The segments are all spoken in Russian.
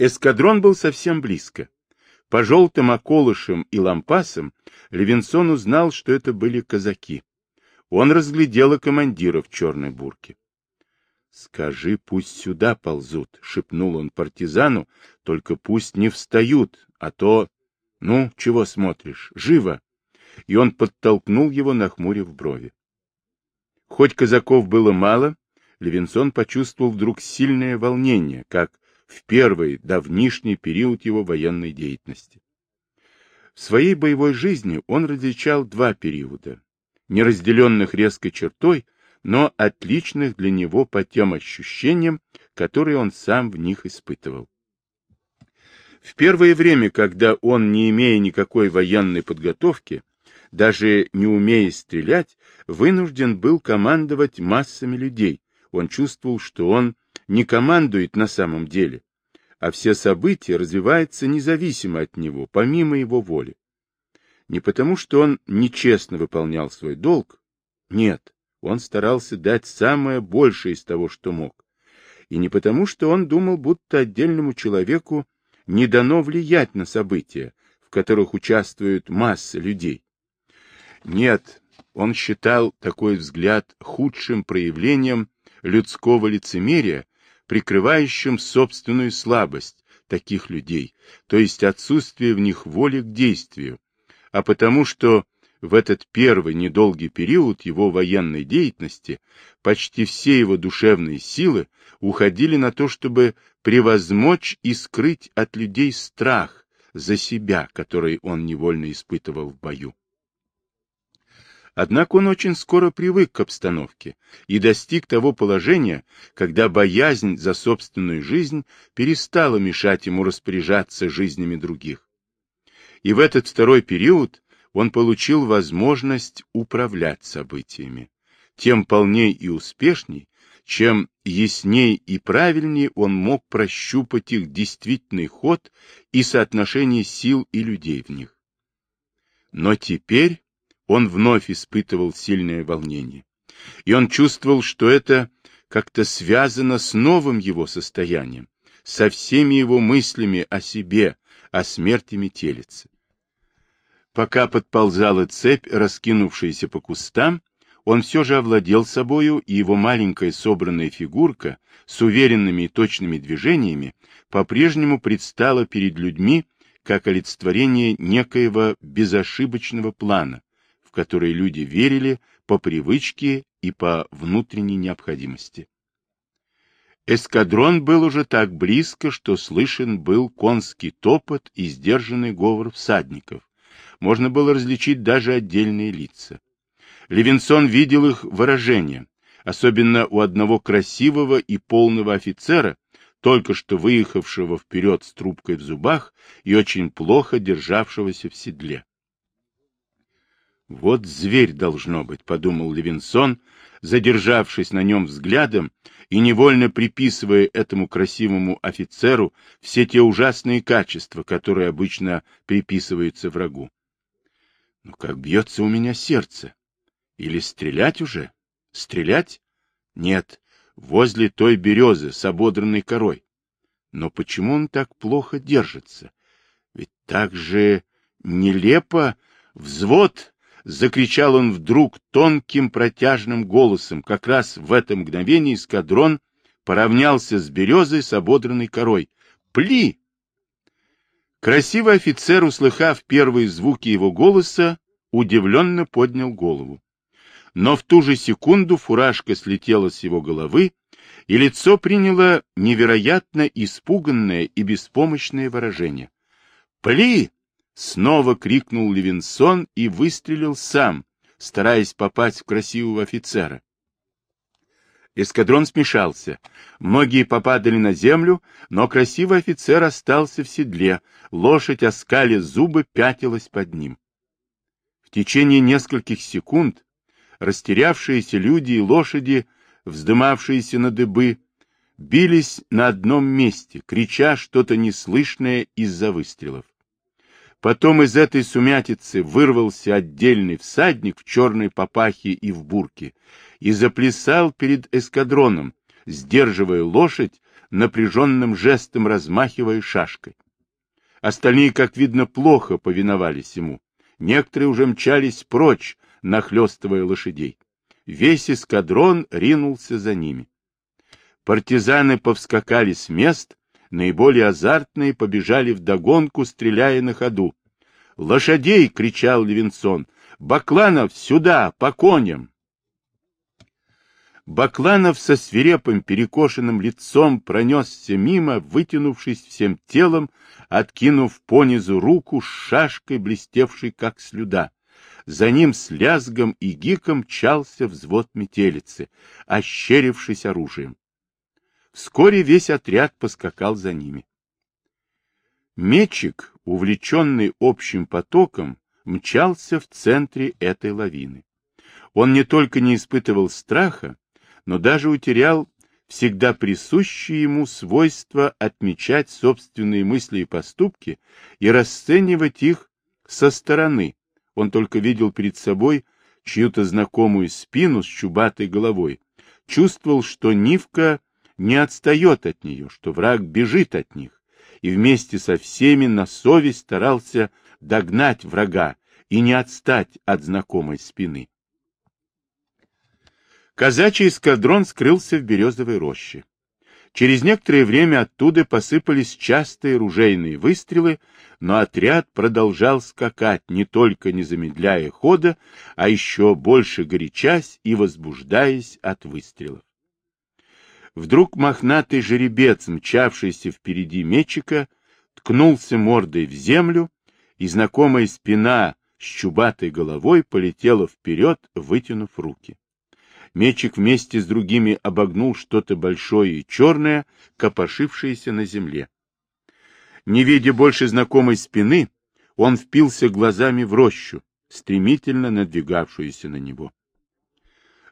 Эскадрон был совсем близко. По желтым околышам и лампасам Левинсон узнал, что это были казаки. Он разглядел и командира в черной бурке. — Скажи, пусть сюда ползут, — шепнул он партизану, — только пусть не встают, а то... Ну, чего смотришь? Живо! И он подтолкнул его, нахмурив брови. Хоть казаков было мало, Левинсон почувствовал вдруг сильное волнение, как в первый давнишний период его военной деятельности. В своей боевой жизни он различал два периода, неразделенных резкой чертой, но отличных для него по тем ощущениям, которые он сам в них испытывал. В первое время, когда он, не имея никакой военной подготовки, даже не умея стрелять, вынужден был командовать массами людей, он чувствовал, что он не командует на самом деле, а все события развиваются независимо от него, помимо его воли. Не потому, что он нечестно выполнял свой долг, нет, он старался дать самое большее из того, что мог, и не потому, что он думал, будто отдельному человеку не дано влиять на события, в которых участвуют массы людей. Нет, он считал такой взгляд худшим проявлением людского лицемерия, прикрывающим собственную слабость таких людей, то есть отсутствие в них воли к действию, а потому что в этот первый недолгий период его военной деятельности почти все его душевные силы уходили на то, чтобы превозмочь и скрыть от людей страх за себя, который он невольно испытывал в бою. Однако он очень скоро привык к обстановке и достиг того положения, когда боязнь за собственную жизнь перестала мешать ему распоряжаться жизнями других. И в этот второй период он получил возможность управлять событиями. Тем полней и успешней, чем ясней и правильнее он мог прощупать их действительный ход и соотношение сил и людей в них. Но теперь он вновь испытывал сильное волнение. И он чувствовал, что это как-то связано с новым его состоянием, со всеми его мыслями о себе, о смерти метелицы. Пока подползала цепь, раскинувшаяся по кустам, он все же овладел собою, и его маленькая собранная фигурка с уверенными и точными движениями по-прежнему предстала перед людьми как олицетворение некоего безошибочного плана, в который люди верили по привычке и по внутренней необходимости. Эскадрон был уже так близко, что слышен был конский топот и сдержанный говор всадников. Можно было различить даже отдельные лица. Левинсон видел их выражения, особенно у одного красивого и полного офицера, только что выехавшего вперед с трубкой в зубах и очень плохо державшегося в седле. Вот зверь должно быть, подумал Левинсон, задержавшись на нем взглядом и невольно приписывая этому красивому офицеру все те ужасные качества, которые обычно приписываются врагу. Ну как бьется у меня сердце? Или стрелять уже? Стрелять? Нет, возле той березы с ободранной корой. Но почему он так плохо держится? Ведь так же нелепо взвод закричал он вдруг тонким протяжным голосом. Как раз в это мгновение эскадрон поравнялся с березой с ободранной корой. «Пли!» Красивый офицер, услыхав первые звуки его голоса, удивленно поднял голову. Но в ту же секунду фуражка слетела с его головы, и лицо приняло невероятно испуганное и беспомощное выражение. «Пли!» Снова крикнул Левинсон и выстрелил сам, стараясь попасть в красивого офицера. Эскадрон смешался. Многие попадали на землю, но красивый офицер остался в седле. Лошадь, оскали зубы, пятилась под ним. В течение нескольких секунд растерявшиеся люди и лошади, вздымавшиеся на дыбы, бились на одном месте, крича что-то неслышное из-за выстрелов. Потом из этой сумятицы вырвался отдельный всадник в черной папахе и в бурке и заплясал перед эскадроном, сдерживая лошадь, напряженным жестом размахивая шашкой. Остальные, как видно, плохо повиновались ему. Некоторые уже мчались прочь, нахлестывая лошадей. Весь эскадрон ринулся за ними. Партизаны повскакали с мест, наиболее азартные побежали вдогонку, стреляя на ходу. «Лошадей!» — кричал Левинсон. «Бакланов, сюда, по коням!» Бакланов со свирепым перекошенным лицом пронесся мимо, вытянувшись всем телом, откинув понизу руку с шашкой, блестевшей как слюда. За ним с лязгом и гиком чался взвод метелицы, ощерившись оружием. Вскоре весь отряд поскакал за ними. Мечик, увлеченный общим потоком, мчался в центре этой лавины. Он не только не испытывал страха, но даже утерял всегда присущее ему свойство отмечать собственные мысли и поступки и расценивать их со стороны. Он только видел перед собой чью-то знакомую спину с чубатой головой, чувствовал, что Нивка не отстает от нее, что враг бежит от них, и вместе со всеми на совесть старался догнать врага и не отстать от знакомой спины. Казачий эскадрон скрылся в березовой роще. Через некоторое время оттуда посыпались частые ружейные выстрелы, но отряд продолжал скакать, не только не замедляя хода, а еще больше горячась и возбуждаясь от выстрелов. Вдруг мохнатый жеребец, мчавшийся впереди мечика, ткнулся мордой в землю, и знакомая спина с чубатой головой полетела вперед, вытянув руки. Мечик вместе с другими обогнул что-то большое и черное, копошившееся на земле. Не видя больше знакомой спины, он впился глазами в рощу, стремительно надвигавшуюся на него.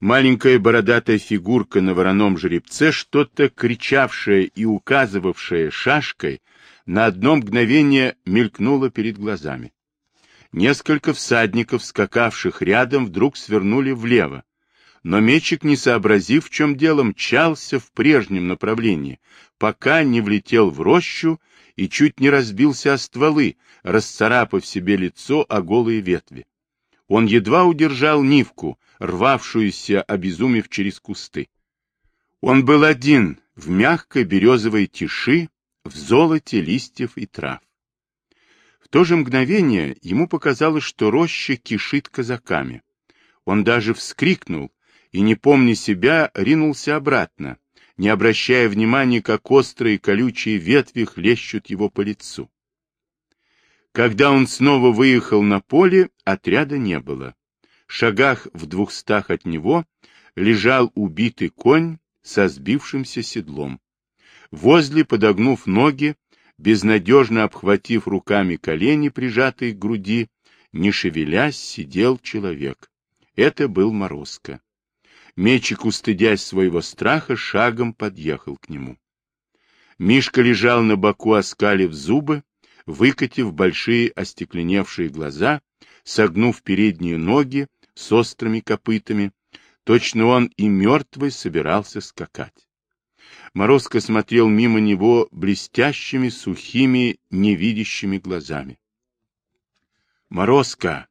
Маленькая бородатая фигурка на вороном жеребце, что-то кричавшая и указывавшая шашкой, на одно мгновение мелькнула перед глазами. Несколько всадников, скакавших рядом, вдруг свернули влево, но мечик, не сообразив, в чем дело, мчался в прежнем направлении, пока не влетел в рощу и чуть не разбился о стволы, расцарапав себе лицо о голые ветви. Он едва удержал Нивку, рвавшуюся, обезумев через кусты. Он был один, в мягкой березовой тиши, в золоте листьев и трав. В то же мгновение ему показалось, что роща кишит казаками. Он даже вскрикнул, и, не помня себя, ринулся обратно, не обращая внимания, как острые колючие ветви хлещут его по лицу. Когда он снова выехал на поле, отряда не было. В шагах в двухстах от него лежал убитый конь со сбившимся седлом. Возле, подогнув ноги, безнадежно обхватив руками колени, прижатые к груди, не шевелясь, сидел человек. Это был Морозко. Мечик, устыдясь своего страха, шагом подъехал к нему. Мишка лежал на боку, оскалив зубы, выкатив большие остекленевшие глаза, согнув передние ноги с острыми копытами, точно он и мертвый собирался скакать. Морозко смотрел мимо него блестящими, сухими, невидящими глазами. «Морозко!»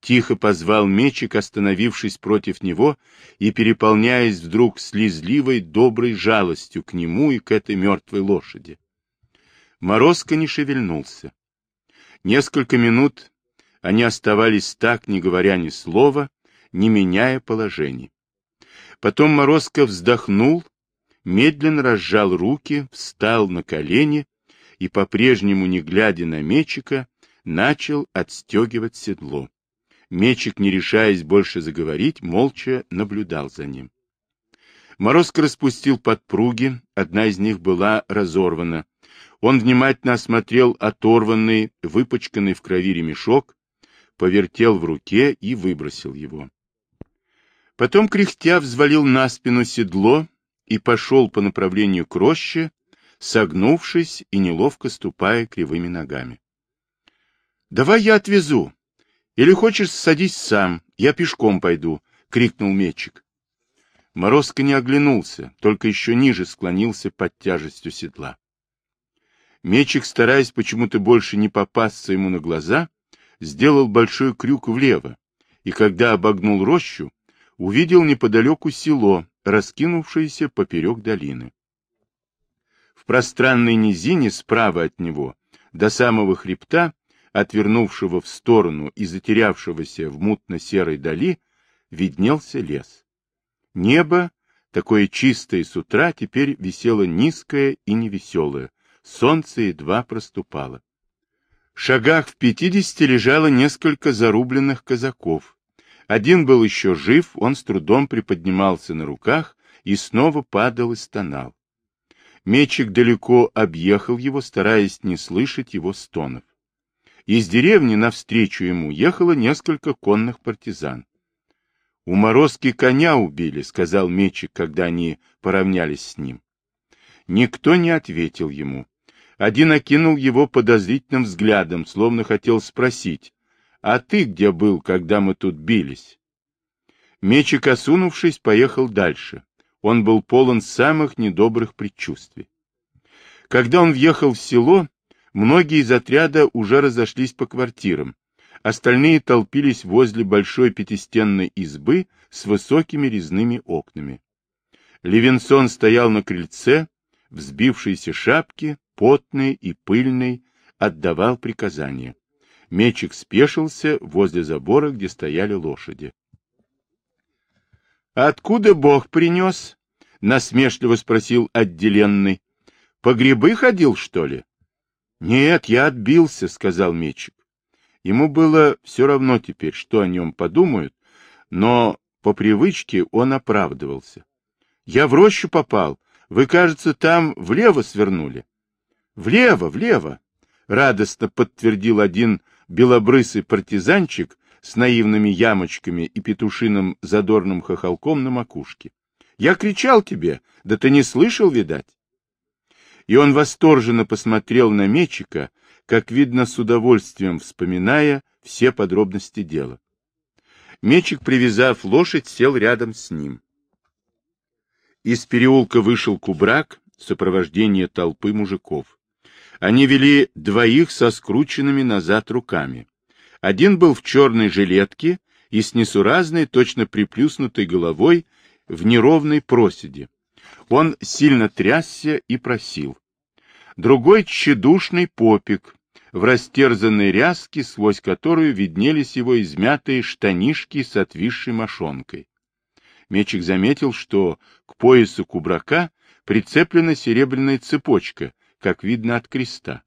Тихо позвал мечик, остановившись против него и переполняясь вдруг слезливой, доброй жалостью к нему и к этой мертвой лошади. Морозко не шевельнулся. Несколько минут они оставались так, не говоря ни слова, не меняя положений. Потом Морозко вздохнул, медленно разжал руки, встал на колени и, по-прежнему не глядя на мечика, начал отстегивать седло. Мечик, не решаясь больше заговорить, молча наблюдал за ним. Морозко распустил подпруги, одна из них была разорвана. Он внимательно осмотрел оторванный, выпачканный в крови ремешок, повертел в руке и выбросил его. Потом, кряхтя, взвалил на спину седло и пошел по направлению к роще, согнувшись и неловко ступая кривыми ногами. — Давай я отвезу, или хочешь, садись сам, я пешком пойду, — крикнул Метчик. Морозко не оглянулся, только еще ниже склонился под тяжестью седла. Мечик, стараясь почему-то больше не попасться ему на глаза, сделал большой крюк влево, и когда обогнул рощу, увидел неподалеку село, раскинувшееся поперек долины. В пространной низине справа от него, до самого хребта, отвернувшего в сторону и затерявшегося в мутно-серой дали, виднелся лес. Небо, такое чистое с утра, теперь висело низкое и невеселое, солнце едва проступало. В шагах в пятидесяти лежало несколько зарубленных казаков. Один был еще жив, он с трудом приподнимался на руках и снова падал и стонал. Мечик далеко объехал его, стараясь не слышать его стонов. Из деревни навстречу ему ехало несколько конных партизан. — У Морозки коня убили, — сказал Мечик, когда они поравнялись с ним. Никто не ответил ему. Один окинул его подозрительным взглядом, словно хотел спросить, «А ты где был, когда мы тут бились?» Мечик, осунувшись, поехал дальше. Он был полон самых недобрых предчувствий. Когда он въехал в село, многие из отряда уже разошлись по квартирам, Остальные толпились возле большой пятистенной избы с высокими резными окнами. Левинсон стоял на крыльце, взбившейся шапки, потный и пыльный, отдавал приказания. Мечик спешился возле забора, где стояли лошади. — Откуда Бог принес? — насмешливо спросил отделенный. — По грибы ходил, что ли? — Нет, я отбился, — сказал Мечик. Ему было все равно теперь, что о нем подумают, но по привычке он оправдывался. «Я в рощу попал. Вы, кажется, там влево свернули». «Влево, влево!» — радостно подтвердил один белобрысый партизанчик с наивными ямочками и петушиным задорным хохолком на макушке. «Я кричал тебе, да ты не слышал, видать?» И он восторженно посмотрел на Мечика, как видно, с удовольствием вспоминая все подробности дела. Мечик, привязав лошадь, сел рядом с ним. Из переулка вышел кубрак в сопровождении толпы мужиков. Они вели двоих со скрученными назад руками. Один был в черной жилетке и с несуразной, точно приплюснутой головой в неровной проседе. Он сильно трясся и просил другой тщедушный попик, в растерзанной ряске, сквозь которую виднелись его измятые штанишки с отвисшей мошонкой. Мечик заметил, что к поясу кубрака прицеплена серебряная цепочка, как видно от креста.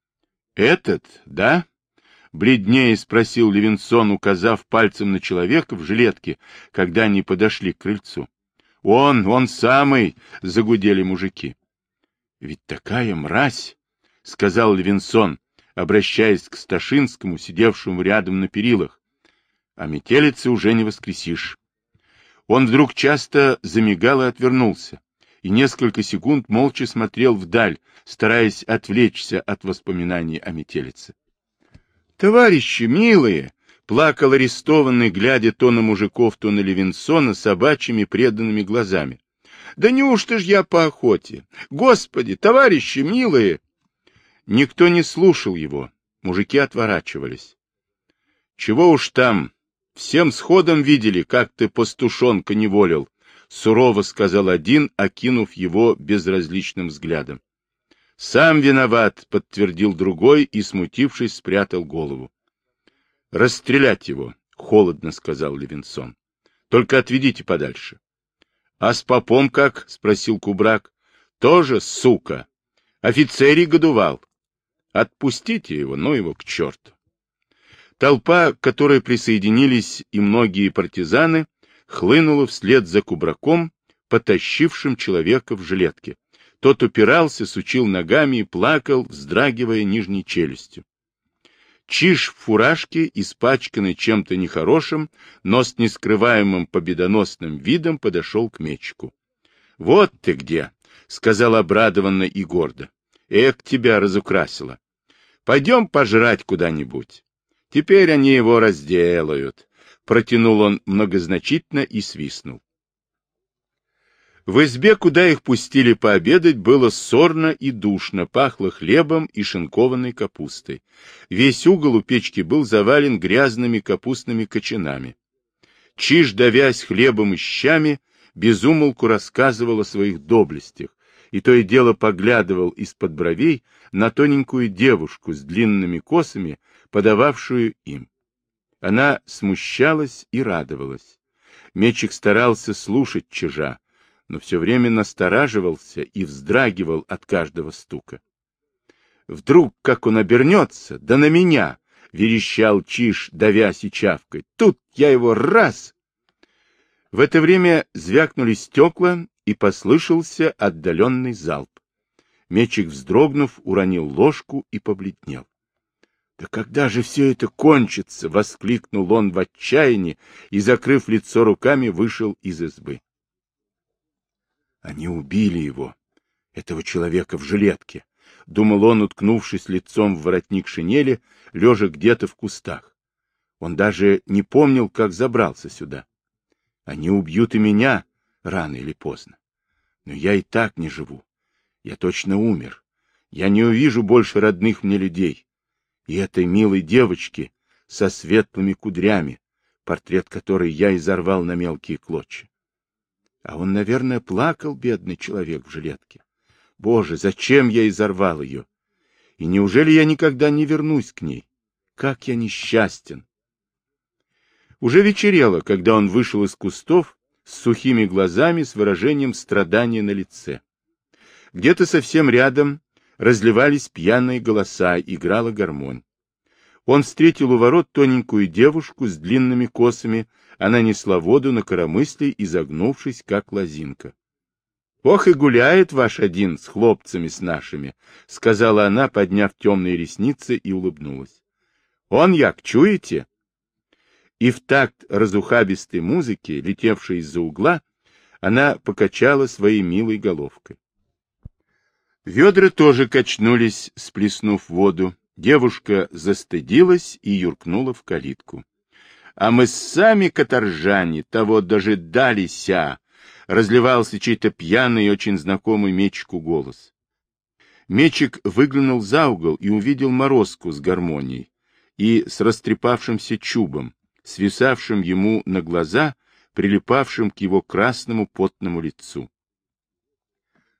— Этот, да? — бледнее спросил Левинсон, указав пальцем на человека в жилетке, когда они подошли к крыльцу. — Он, он самый! — загудели мужики. — Ведь такая мразь, — сказал Левинсон, обращаясь к Сташинскому, сидевшему рядом на перилах. — А метелицы уже не воскресишь. Он вдруг часто замигал и отвернулся, и несколько секунд молча смотрел вдаль, стараясь отвлечься от воспоминаний о метелице. — Товарищи, милые! — плакал арестованный, глядя то на мужиков, то на Левинсона собачьими преданными глазами. Да неужто ж я по охоте? Господи, товарищи милые! Никто не слушал его. Мужики отворачивались. Чего уж там, всем сходом видели, как ты пастушонка неволил, сурово сказал один, окинув его безразличным взглядом. Сам виноват, подтвердил другой и, смутившись, спрятал голову. Расстрелять его, холодно сказал Левинсон. Только отведите подальше. — А с попом как? — спросил Кубрак. — Тоже сука. Офицерий годувал. Отпустите его, ну его к черту. Толпа, к которой присоединились и многие партизаны, хлынула вслед за Кубраком, потащившим человека в жилетке. Тот упирался, сучил ногами и плакал, вздрагивая нижней челюстью. Чиж в фуражке, испачканный чем-то нехорошим, но с нескрываемым победоносным видом подошел к мечику. — Вот ты где! — сказал обрадованно и гордо. — Эх, тебя разукрасило! Пойдем пожрать куда-нибудь. Теперь они его разделают. Протянул он многозначительно и свистнул. В избе, куда их пустили пообедать, было сорно и душно, пахло хлебом и шинкованной капустой. Весь угол у печки был завален грязными капустными кочанами. Чиж, давясь хлебом и щами, безумолку рассказывал о своих доблестях, и то и дело поглядывал из-под бровей на тоненькую девушку с длинными косами, подававшую им. Она смущалась и радовалась. Мечик старался слушать чижа, но все время настораживался и вздрагивал от каждого стука. Вдруг, как он обернется, да на меня, — верещал Чиж, давясь и чавкой. Тут я его раз! В это время звякнули стекла, и послышался отдаленный залп. Мечик, вздрогнув, уронил ложку и побледнел. — Да когда же все это кончится? — воскликнул он в отчаянии и, закрыв лицо руками, вышел из избы. Они убили его, этого человека в жилетке, — думал он, уткнувшись лицом в воротник шинели, лежа где-то в кустах. Он даже не помнил, как забрался сюда. Они убьют и меня рано или поздно. Но я и так не живу. Я точно умер. Я не увижу больше родных мне людей. И этой милой девочки со светлыми кудрями, портрет которой я изорвал на мелкие клочья. А он, наверное, плакал, бедный человек в жилетке. Боже, зачем я изорвал ее? И неужели я никогда не вернусь к ней? Как я несчастен! Уже вечерело, когда он вышел из кустов с сухими глазами, с выражением страдания на лице. Где-то совсем рядом разливались пьяные голоса, играла гармонь. Он встретил у ворот тоненькую девушку с длинными косами, она несла воду на коромысле, изогнувшись, как лозинка. — Ох и гуляет ваш один с хлопцами с нашими, — сказала она, подняв темные ресницы и улыбнулась. — Он як, чуете? И в такт разухабистой музыки, летевшей из-за угла, она покачала своей милой головкой. Ведра тоже качнулись, сплеснув воду. Девушка застыдилась и юркнула в калитку. А мы сами каторжане того дожидалися, разливался чей-то пьяный и очень знакомый Мечику голос. Мечик выглянул за угол и увидел морозку с гармонией и с растрепавшимся чубом, свисавшим ему на глаза, прилипавшим к его красному потному лицу.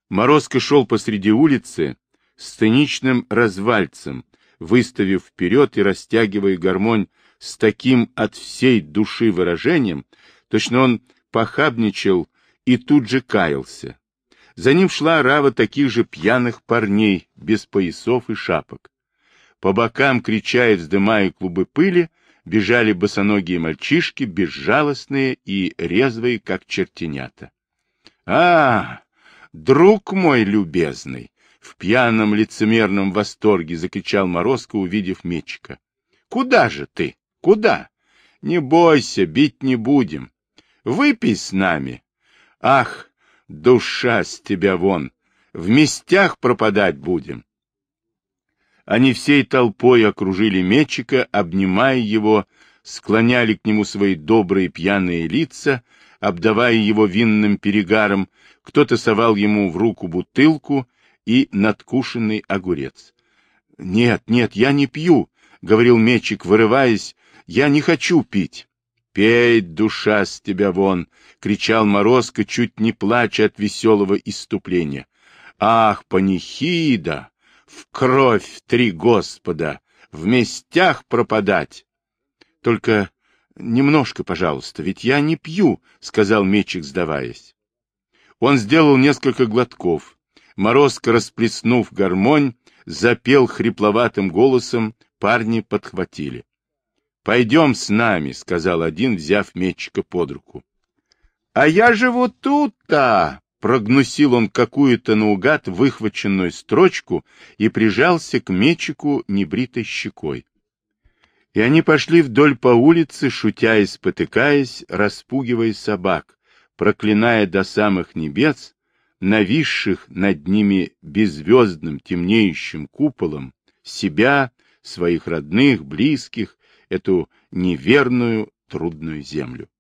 Морозко шел посреди улицы с сценичным развальцем, выставив вперед и растягивая гармонь с таким от всей души выражением, точно он похабничал и тут же каялся. За ним шла рава таких же пьяных парней, без поясов и шапок. По бокам, крича и вздымая клубы пыли, бежали босоногие мальчишки, безжалостные и резвые, как чертенята. — А, друг мой любезный! — в пьяном лицемерном восторге закричал Морозко, увидев мечика. — Куда же ты? Куда? Не бойся, бить не будем. Выпей с нами. Ах, душа с тебя вон! В местях пропадать будем. Они всей толпой окружили Мечика, обнимая его, склоняли к нему свои добрые пьяные лица, обдавая его винным перегаром, кто-то совал ему в руку бутылку и надкушенный огурец. — Нет, нет, я не пью, — говорил Мечик, вырываясь, — я не хочу пить. — Пей, душа с тебя вон! — кричал Морозко, чуть не плача от веселого иступления. — Ах, панихида! в кровь три Господа, в местях пропадать. Только немножко, пожалуйста, ведь я не пью, — сказал Мечик, сдаваясь. Он сделал несколько глотков. Морозко, расплеснув гармонь, запел хрипловатым голосом, парни подхватили. — Пойдем с нами, — сказал один, взяв Мечика под руку. — А я живу тут-то, Прогнусил он какую-то наугад выхваченную строчку и прижался к мечику небритой щекой. И они пошли вдоль по улице, шутя и спотыкаясь, распугивая собак, проклиная до самых небес, нависших над ними беззвездным темнеющим куполом, себя, своих родных, близких, эту неверную, трудную землю.